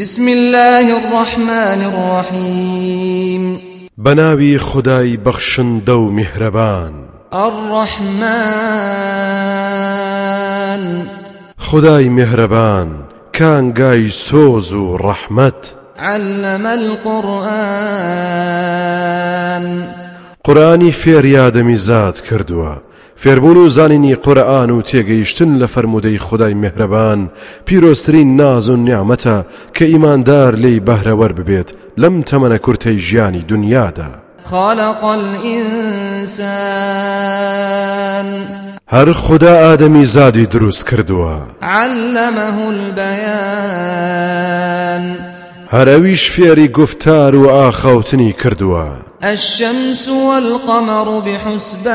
بسم الله الرحمن الرحيم. بەناوی خودای بەخشندە و میهرەبان. الرحمن. خودای میهرەبان کانگای سۆز و ڕەحمەت. علم القرآن. قورئانی فێری ئادەمی زاد کردووە فێربوون و زانینی قورئان و تێگەیشتن لە فەرمودەی خودای میهرەبان. پیرۆستترین ناز و نیامەتە کە ئیماندار لی بەهرەوەر ببێت لەم تەمەنە کورتەی ژیانی دنیادا. خلق الإنسان. هەر خدا ئادەمی زادی دروست کردووە. علمه البيان. هەرەویش فێری گفتار و ئاخەوتنی کردووە. الشمس والقمر بحسبان.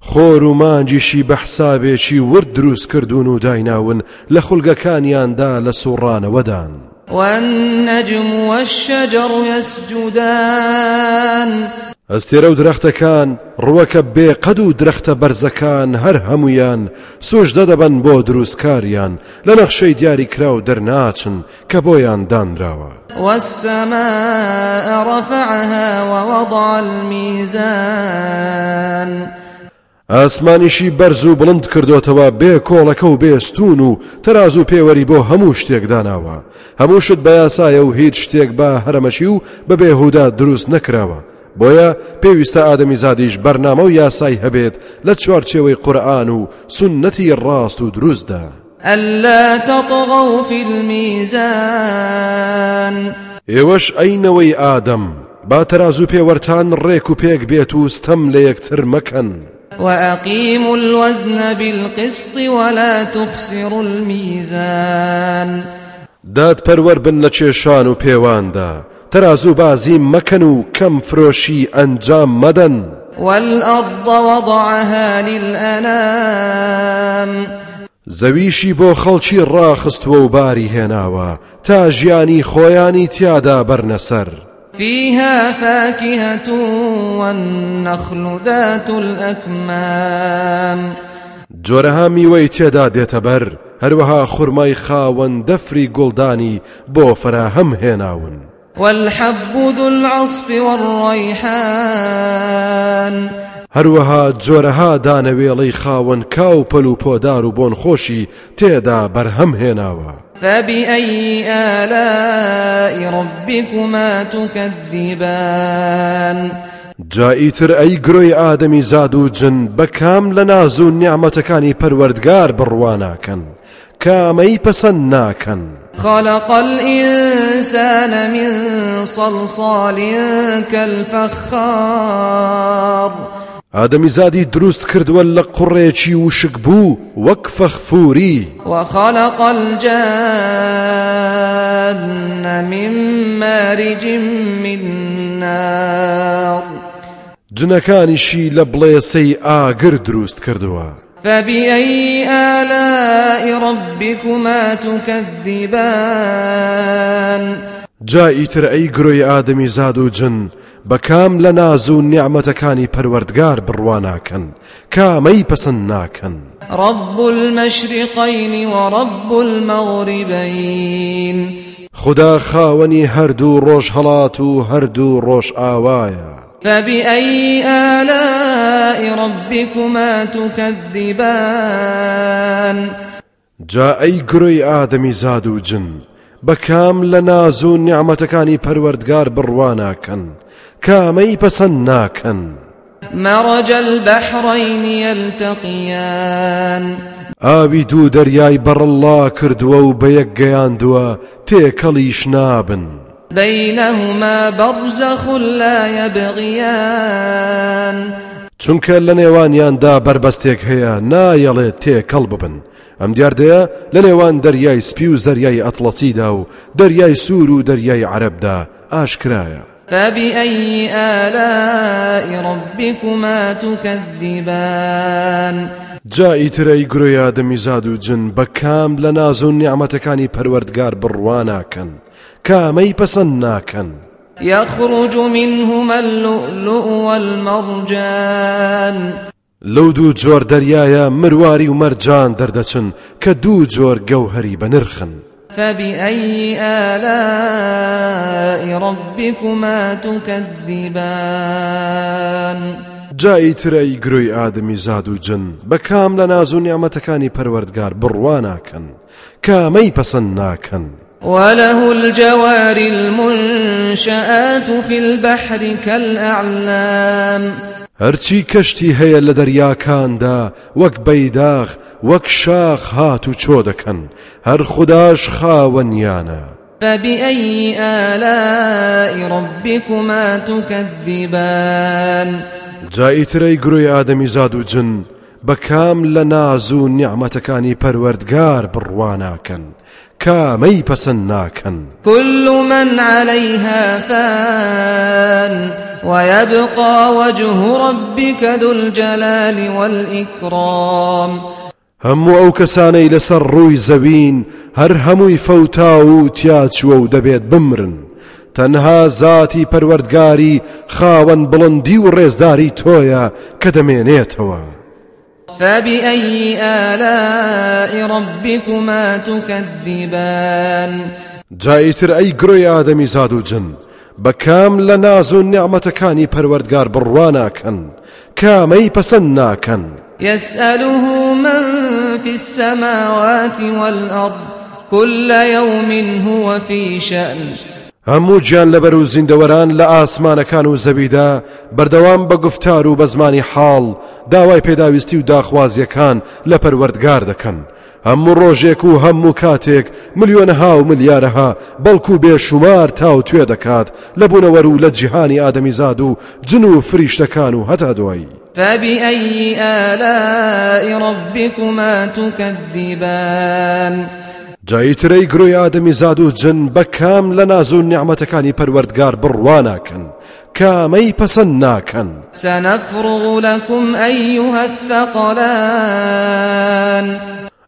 خۆر و مانگیشی بە حسابێکی ورد دروست کردوون و دایناون لە خولگەکانیاندا لە سوڕانەوەدان. والنجم والشجر يسجدان. ئەستێرە و درەختەکان ڕووەکە بێقەد و درەختە بەرزەکان هەر هەمویان سوژدە دەبەن بۆ دروستکاریان لە نەخشەی دیاری کرا و دەرناچن کە بۆیان دانراوە. ووضع الميزان. ئاسمانیشی بەرز و بڵند کردوتەوە بێ کۆڵەکە و بێستون و تەراز و پێوەری بۆ هەموو شتێک داناوە. هەموو شت بە یاسایە و هیچ شتێک بە هەرمەچی و بە بێهودا دروست نەکراوە. بۆیە پێویستە ئادەمی زادیش بەرنامە و یاسای هەبێت لە چوارچێوەی قورآن و سنەتی ڕاست و دروستدا. ألا تطغوا في الميزان. ئێوەش ئەینەوەی ئادەم با تەراز و پێوەرتان ڕێک و پێک بێت و ستەم لە یەکتر مەکەن. وأقيموا الوزن بالقسط ولا تخسروا الميزان. داد پەروەەر بن لە کێشان و پێواندا تەرازوو بازی مەکەن و کەم فرۆشی ئەنجام مەدەن والأرض وضعها للأنام. زەویشی بۆ خەڵکی ڕاخستووە و باری هێناوە تا ژیانی خۆیانی تیادا بەرنەسەر فيها فاكهة والنخل ذات الأكمام. جۆرەها میوەی تێدا دێتە بەر هەروەها خورمای خاوەن دەفری گوڵدانی بۆ فراهەم هێناون والحب ذو العصف والريحان. هەروەها جۆرەها دانەوێڵەی خاوەن کاو پەل و پۆدار و بۆن خۆشی تێدا بەرهەم هێناوە. فبأي آلاء ربكما تكذبان؟ جائیتر ئەی گرۆی ئادەمی زاد و جن بە کام لە ناز و نیعممەتەکانی پەروەردگار بڕواناکەن. کامەی پەسەند ناکەن خلق الإنسان من صلصال كالفخار. ئادەمی زادی دروست کردووە لە قوڕێکی وشک بوو وەک فەخفوری وخلق الجان من مارج من نار. جنەکانیشی لە بڵێسەی ئاگر دروست کردووە فبأي آلاء ربكما تكذبان جاییتر ئەی گرۆی ئادەمی زاد و جن بە کام لە ناز و نیعممەتەکانی پەروەردگار بڕواناکەن کامەی پەسەند ناکەن. رب المشرقين ورب المغربين خدا خاوەنی هەردوو ڕۆژ هەڵات و هەردوو ڕۆژ ئاوایە. فبأي آلاء ربكما تكذبان؟ جا ئەی گرۆی ئادەمی زاد و جن بە کام لە ناز و نیعممەتەکانی پەروەردگار بڕواناکەن کامەی پەسەند ناکەن مرج البحرين يلتقيان ئاوی دوو دەریای بەڕەڵا کردووە و بە یەک گەیاندووە تێکەڵیش نابن. بينهما برزخ لا يبغيان چونکە لە نێوانیاندا بربەستێک هەیە نایەڵێت تێکەڵ ببن. ئەم دیاردەیە لە نێوان دەریای سپی و زەریای ئەتڵەسیدا و دەریای سوور و دەریای عەرەبدا ئاشکرایە. فبأي آلاء ربكما تكذبان؟ جائیترەی گرۆیا دەمیزاد و جن بە کام لە ناز و نیعممەتەکانی پەروەردگار بڕواناکەن. کامەی پەسەند ناکەن يخرج منهما اللؤلؤ والمرجان. لەو دوو جۆر دەریایە مرواری و مەرجان دەردەچن کە دوو جۆر گەوهری بەنرخن. فبأي آلاء ربكما تكذبان؟ جایی ترەی گروی ئادەمی زاد و جن بە کام لە ناز و نیامەتەکانی پەروەردگار بڕواناکەن. کامەی پەسەند ناکەن وله الجوار المنشآت في البحر كالأعلام. هەرچی کەشتی هەیە لە دەریاکاندا وەک بەیداغ وەک شاخ هات و چۆ دەکەن. هەر خودداش خاوەنیانە. فبأي آلاء ربكما تكذبان؟ جاییترەی گروی ئادەمی زاد و جن بە کام لە ناز و نیعممەتەکانی پەروەردگار بڕواناکەن. کامەی پەسەند ناکەن. كل من عليها فان ويبقى وجه ربك ذو الجلال والإكرام. هەموو ئەو کەسانەی لەسەر ڕووی زەوین هەر هەمووی فەوتا و تیاچووە و دەبێت بمرن. تەنها زاتی پەروەردگاری خاوەن بڵندی و ڕێزداری تۆیە کە دەمێنێتەوە. فبأي آلاء ربكما تكذبان؟ جاییتر ئەی گرۆی ئادەمی زاد و جن بە کام لە ناز و نیعممەتەکانی پەروەردگار بڕواناکەن کامەی پەسەند ناکەن يسأله من في السماوات والأرض كل يوم هو في شأن. هەموو گیان لەبەر و زیندەوەران لە ئاسمانەکان و زەویدا بەردەوام بە گفتار و بە زمانی حاڵ داوای پێداویستی و داخوازیەکان لە پەروەردگار دەکەن. هەموو ڕۆژێک و هەموو کاتێک ملیۆنەها و ملیارەها بەڵکو بێشومار تاو توێ دەکات لە بوونەوەر و لە جیهانی ئادەمیزاد و جن و فریشتەکان و هەتا دوایی. فبأي آلاء ربكما تكذبان جاییترەی گرۆی ئادەمی زاد و جن بە کام لە ناز و نیعممەتەکانی پەروەردگار بڕواناکەن کامەی پەسەند سنفرغ لكم أيها الثقلان.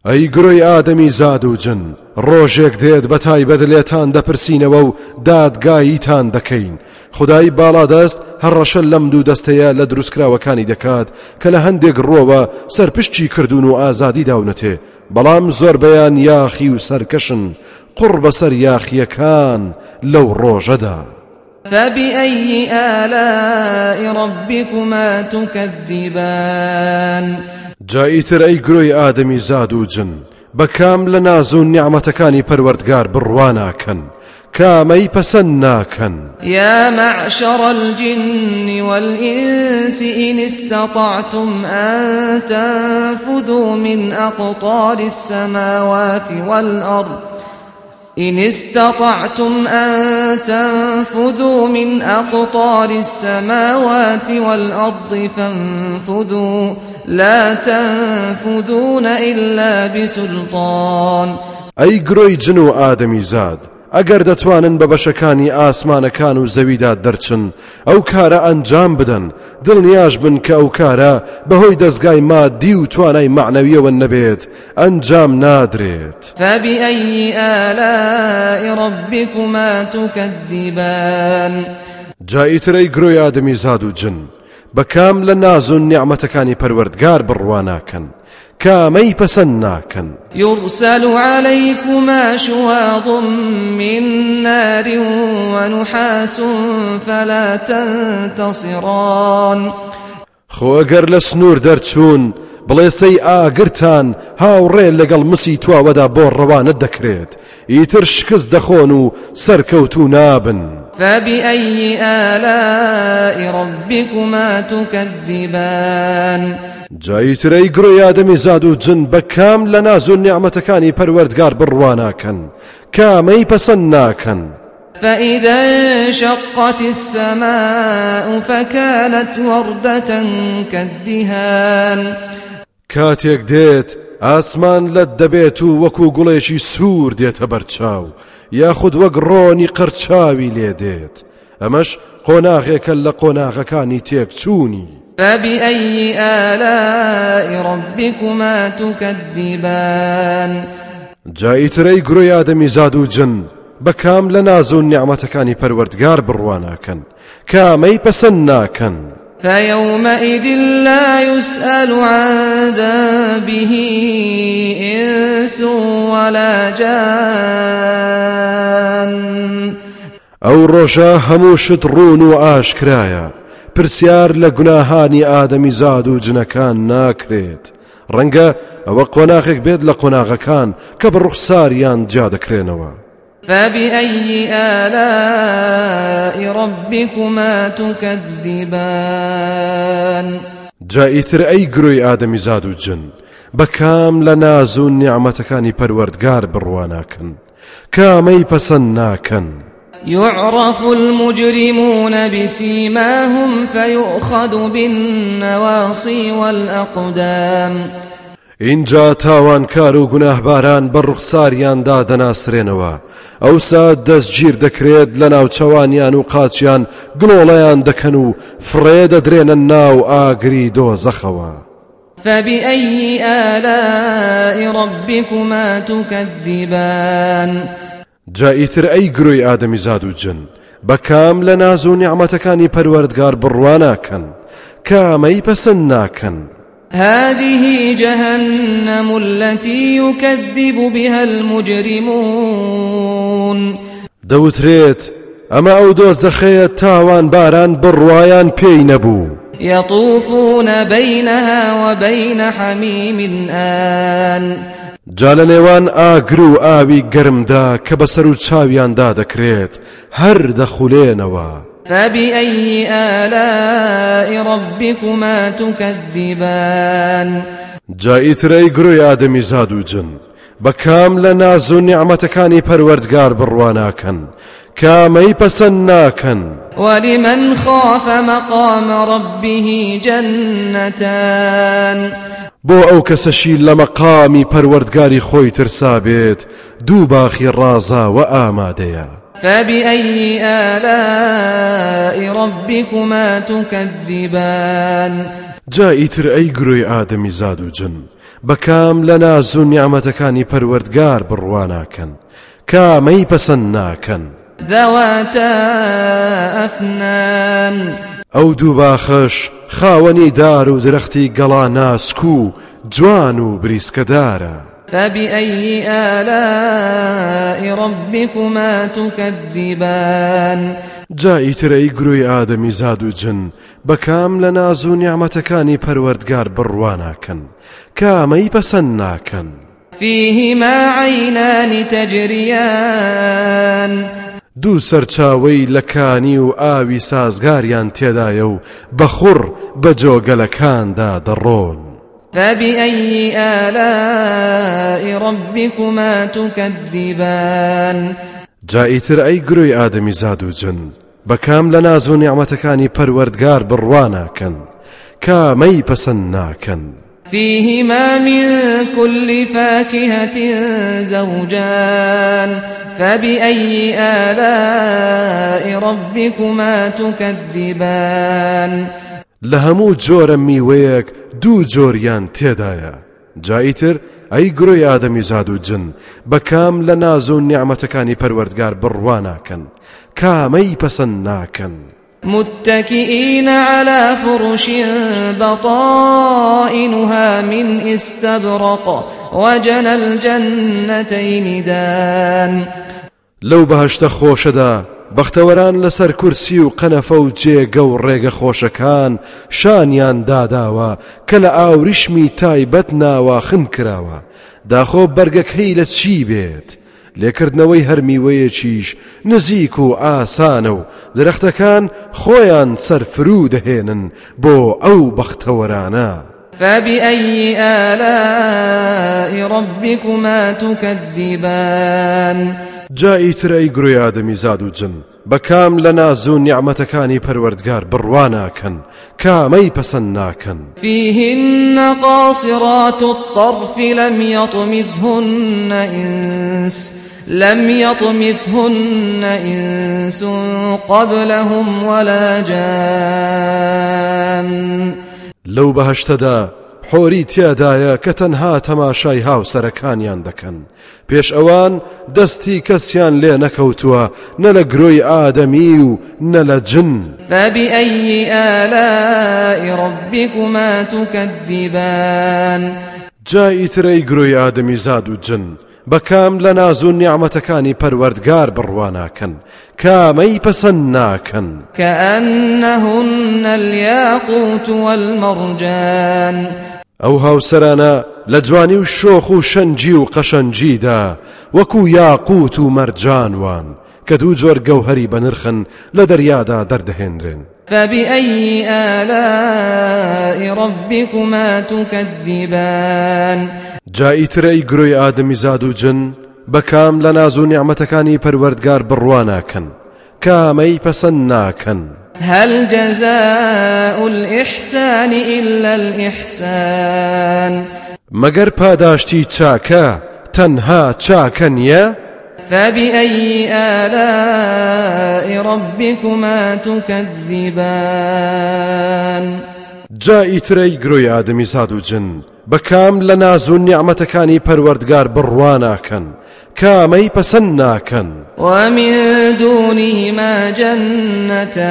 ئەی گرۆی ئادەمی زاد و جن ڕۆژێک دێت بە تایبەت لێتان دەپرسینەوە و دادگاییتان دەکەین خودای باڵادەست هەڕەشە لەم دوو دەستەیە لە دروستکراوەکانی دەکات کە لە هەندێک ڕووەوە سەرپشتی کردوون و ئازادی داونەتێ بەڵام زۆربەیان یاخی و سەرکەشن قڕ بەسەر یاخیەکان لەو ڕۆژەدا. فبأي آلاء ربكما تكذبان جاییتر ئەی گرۆی ئادەمی زاد و جن بە کام لە ناز و نیعممەتەکانی پەروەردگار بڕواناکەن کامەی پەسەند ناکەن يا معشر الجن والإنس إن استطعتم أن تنفذوا من أقطار السماوات والأرض إن استطعتم أن تنفذوا من أقطار السماوات والأرض فانفذوا. لا تنفذون إلا بسلطان. ئەی گرۆی جن و زاد ئەگەر دەتوانن بە بەشەکانی ئاسمانەکان و زەویدا دەرچن ئەو کارە ئەنجام بدەن. دڵنیاش بن کە ئەو کارە بەهۆی دەستگای مادی و توانای معنەویەوە نەبێت. ئەنجام نادرێت. فبأي آلاء ربكما تكذبان؟ جاییترەی گرۆی ئادەمی زاد و جن بە کام لە ناز و نیعممەتەکانی پەروەردگار بڕواناکەن؟ کامەی پەسەند ناکەن يرسل عليكما شواظ من نار ونحاس فلا تنتصران. خۆ ئەگەر لە سنوور دەرچوون بڵێ سەی ئاگرتان هاوڕێ لەگەڵ مسی تواوەدا بۆ ڕەوانە دەکرێت. ئیتر شکست دەخۆن و سەرکەوت و نابن. فبأي آلاء ربكما تكذبان؟ جاییترەی گرۆی ئادەمی زاد و جن بە کام لە ناز و نیعممەتەکانی پەروەردگار بڕواناکەن. کامەی پەسەند ناکەن. فإذا انشقت السماء فكانت وردة كالدهان کاتێک دێت ئاسمان لەت دەبێت و وەکو گوڵێکی سوور دێتە بەرچاو یاخود وەک ڕۆنی قەرچاوی لێ دێت. ئەمەش قۆناغێکە لە قۆناغەکانی تێکچوونی فبأي آلاء ربكما تكذبان؟ جاییترەی گرۆی ئادەمی زاد و جن بە کام لە ناز و نیعممەتەکانی پەروەردگار بڕواناکەن کامەی پەسەند ناکەن. فيومئذ لا يسأل عن ذنبه إنس ولا جان. ئەو ڕۆژە هەموو شت ڕون و ئاشکرایە پرسیار لە گوناهانی ئادەمی زاد و جنەکان ناکرێت. ڕەنگە ئەوە قۆناغێک بێت لە قۆناغەکان کە بە ڕوخساریان جا دەکرێنەوە. فبأي آلاء ربكما تكذبان جائیتر ئەی گرۆی ئادەمی زاد و جن بەکام لە ناز و نیعممەتەکانی پەروەردگار بڕواناکەن کامەی پەسەند ناکەن. يعرف المجرمون بسيماهم فيؤخذ بالنواصي والأقدام. اینجا تاوانکار و گوناهباران بە ڕوخساریاندا دەناسرێنەوە ئەوسا دەستگیر دەکرێت لە ناوچەوانیان و قاچیان گڵۆڵەیان دەکەن و فڕێ دەدرێنە ناو ئاگری دۆزەخەوە فبأي آلاء ربكما تكذبان؟ جائیتر ئەی گرۆی ئادەمی زاد و جن بەکام لە ناز و نیعممەتەکانی پەروەردگار بڕواناکەن کامەی پەسەند ناکەن. هذه جهنم التي يكذب بها المجرمون. دەوترێت ئەمە ئەو دۆزەخەیە تاوان باران بڕواان پێی نەبوو. يطوفون بينها وبين حميم آن. جا لە نێوان ئاگر و ئاوی گەرمدا کە بەسەر و چاویاندا دەکرێت هەر دەخولێنەوە. فبأي آلاء ربكما تكذبان؟ جائیترەی گرۆی ئادەمی زاد و جن بەکام لە ناز و نیعممەتەکانی پەروەردگار بڕواناکەن کامەی پەسەند ناکەن. ولمن خاف مقام ربه جنتان؟ بۆ ئەو کەسەشی لە مەقامی پەروەردگاری خۆی ترسا بێت دوو باخی ڕازا و ئامادەیە. فبأي آلاء ربكما تكذبان؟ جائیتر ئەی گروی ئادەمی زاد و جن بەکام لە ناز و نیعممەتەکانی پەروەردگار بڕواناکەن کامەی پەسەند ناکەن. ذەواتە ئەفنان ئەو دوو باخەش خاوەنی دار و درەختی گەڵا ناسک و جوان و بریسکەدارە. فبأي آلاء ربكما تكذبان؟ جائیتر ئەی گروی ئادەمی زاد و جن بەکام لە ناز و نیعممەتەکانی پەروەردگار بڕواناکەن کامەی پەسەند ناکەن. فيهما عينان تجريان دوو سەرچاوەی لەکانی و ئاوی سازگاریان تێدایە و بەخڕ بە جۆگەلەکاندا دەڕۆن. فبأي آلاء ربكما تكذبان؟ جائتر أي گروي آدمي زادو جن بكام لنازو نعمتكاني پروردگار برواناكن كامي پسناكن فيهما من كل فاكهة زوجان. فبأي آلاء ربكما تكذبان؟ لە هەموو جۆرە میوەیەک دوو جۆریان تێدایە جاییتر ئەی گرۆی ئادەمی زاد و جن بەکام لە ناز و نیعممەتەکانی پەروەردگار بڕواناکەن کامەی متكئين على فرش بطائنها من استبرق وجنى الجنتين دان. لو بهشت خوشدا بەختەوەران لەسەر کورسی و قەنەفە و جێگە و ڕێگە خۆشەکان شانیان داداوە کە لە ئاوریشمی تایبەت ناواخن کراوە داخۆ بەرگەکەی لە چی بێت لێکردنەوەی هەرمیوەیەکیش نزیک و ئاسانە و درەختەکان خۆیان سەرفرو دەهێنن بۆ ئەو بەختەوەرانە. فبأي آلاء ربكما تكذبان؟ جاییتر ئەی گروی ئادەمی زاد و جن بەکام لە ناز و نیعممەتەکانی پەروەردگار بڕواناکەن کامەی پەسەند ناکەن فيهن قاصرات الطرف لم يطمثهن إنس لم يطمثهن إنس قبلهم ولا جان. لو بەهشتەدا حۆری تیادایە کە تەنها تەماشای هاوسەرەکانیان دەکەن پێش ئەوان دەستی کەسیان لێ نەکەوتووە نە لە گرۆی ئادەمی و نە لە جن. فبأي آلاء ربكما تكذبان؟ جای ترەی گرۆی ئادەمی زاد و جن. بەکام لە ناز و نیعممەتەکانی پەروەردگار بڕواناکەن. کامەی پەسەند ناکەن. كأنهن الياقوت والمرجان. ئەو هاوسەرانە لە جوانی و شۆخ و شەنجی و قەشەنجیدا وەکو یاقوت و مەرجانوان کە دوو جۆر گەوهری بەنرخن لە دەریادا دەردەهێنرێن فبأي آلاء ربكما تكذبان؟ جایی ترەی گرۆی ئادەمی زاد و جن بەکام لە ناز و نیعممەتەکانی پەروەردگار بڕواناکەن کامەی پەسەند ناکەن هل جزاء الإحسان إلا الإحسان؟ مەگەر پاداشتی چاکە تەنها چاکە نییە فبأي آلاء ربكما تكذبان؟ جایی ترەی گرۆی ئادەمی زاد و جن بەکام لە ناز و نیعممەتەکانی پەروەردگار بڕواناکەن کامەی پەسەند ناکەن. ومن دونهما جنتان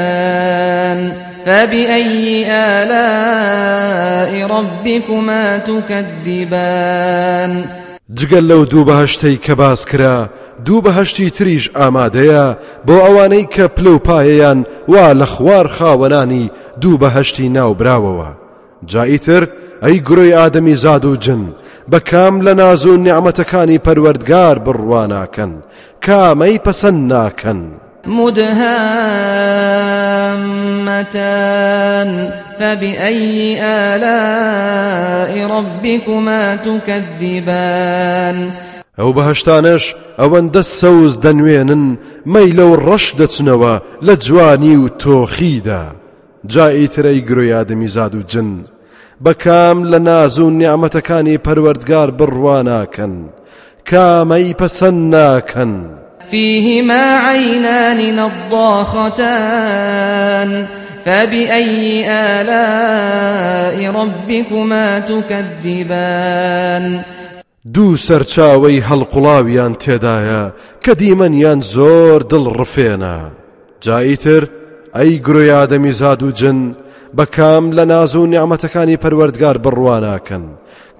فبأي آلاء ربكما تكذبان جگە لەو دوو بەهشتەی کە باس کرا دوو بەهشتی تریش ئامادەیە بۆ ئەوانەی کە پلە و پایەیان وا لە خوار خاوەنانی دوو بەهشتی ناوبراوەوە. جا ئیتر ئەی گرۆی ئادەمی زاد و جن بە کام لە ناز و نیعممەتەکانی پەروەردگار بڕواناکەن کامەی پەسەند ناکەن مدهامتان فبأي آلاء ربكما تكذبان ئەو بەهشتانش ئەوەندە سەوز دەنوێنن مەی لەو ڕەش دەچنەوە لە جوانی و تۆخیدا جایی ترەی گرۆیادەمی زاد و جن بەکام لە ناز و نیعممەتەکانی پەروەردگار بڕواناکەن کامەی پەسەند ناکەن فيهما عينان نضاختان. فبأي آلاء ربكما تكذبان؟ دوو سەرچاوی هەڵقوڵاویان تێدایە کە دیمەنیان زۆر دڵڕفێنە. جاییتر ئەی گرۆیادەمی زاد و جن بەکام لە ناز و نیعممەتەکانی پەروەردگار بڕواناکەن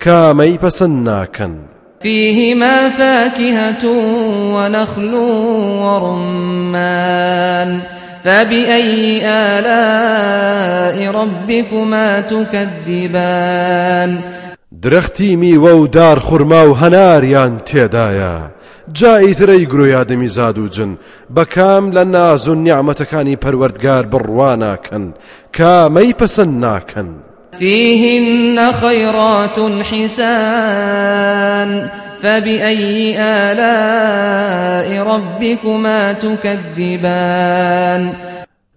کامەی پەسەند ناکەن فيهما فاكهة ونخل ورمان. فبأي آلاء ربكما تكذبان؟ درەختی میوە و دار خورما و هەناریان تێدایە جاییترەی گرۆیادەمی زاد و جن بەکام لە ناز و نیعممەتەکانی پەروەردگار بڕواناکەن کامەی پەسەند ناکەن فيهن خيرات حسان فبأي آلاء ربكما تكذبان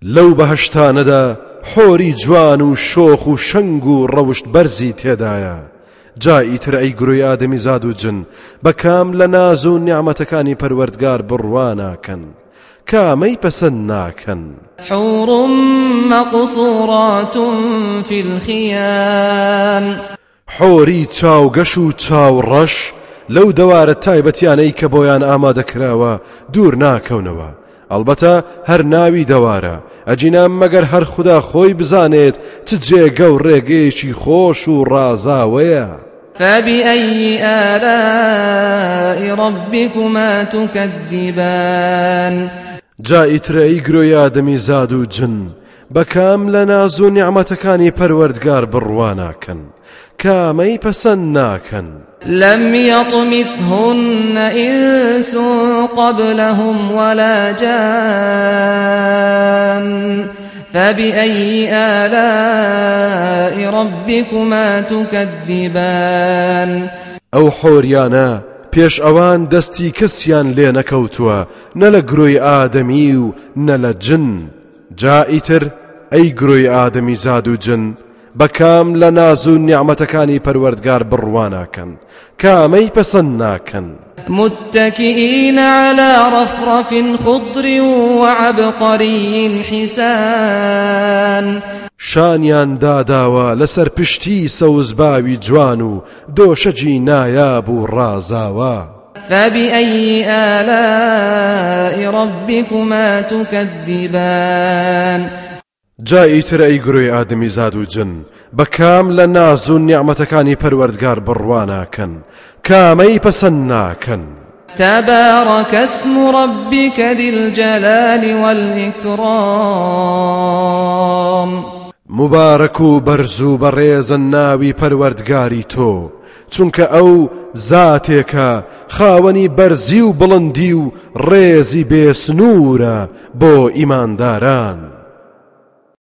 لەو بەهشتانەدا حۆری جوان و شۆخ و شەنگ و ڕەوشت بەرزی تێدایە جایی تر ئەی گروی ئادەمی زاد و جن بەکام لە ناز و نیعممەتەکانی پەروەردگار بڕواناکەن کامەی پەسەند ناکەن. حور مقصورات في الخيام حۆری چاوگەش و چاوڕەش لەو دەوارە تایبەتیانەی کە بۆیان ئامادەکراوە دوور ناکەونەوە. ئەلبەتە هەر ناوی دەوارە. ئەجینا مەگەر هەر خوددا خۆی بزانێت چ جێگە و ڕێگەیەکی خۆش و ڕازاوەیە. فبأي آلاء ربكما تكذبان؟ جائیترەی گرۆی ئادەمی زاد و جن. بەکام لە ناز و نیعممەتەکانی پەروەردگار بڕواناکەن. کامەی پەسەند ناکەن لم يطمثهن إنس قبلهم ولا جان. فبأي آلاء ربكما تكذبان؟ ئەو حۆریانە پێش ئەوان دەستی کەسیان لێ نەکەوتووە نە لە گرۆی ئادەمی و نە لە جن. جائیتر ئەی گرۆی ئادەمی زاد و جن. بەکام لە ناز و نیعممەتەکانی پەروەردگار بڕواناکەن کامەی پەسەند ناکەن متكئين على رفرف خضر وعبقري حسان. شانیان داداوە لەسەر پشتی سەوزباوی جوان و دۆشەجی نایاب و ڕازاوە. فبأي آلاء ربكما تكذبان؟ جایی تر ئەی گرۆی ئادەمی زاد و جن بە کام لە ناز و نیعممەتەکانی پەروەردگار بڕواناکەن کامەی پەسەند ناکەن تبارك اسم ربك ذي الجلال والإكرام مبارەک و بەرز و بەڕێزە ناوی پەروەردگاری تۆ چونکە ئەو زاتێکە خاوەنی بەرزی و بڵندی و ڕێزی بێسنوورە بۆ ئیمانداران.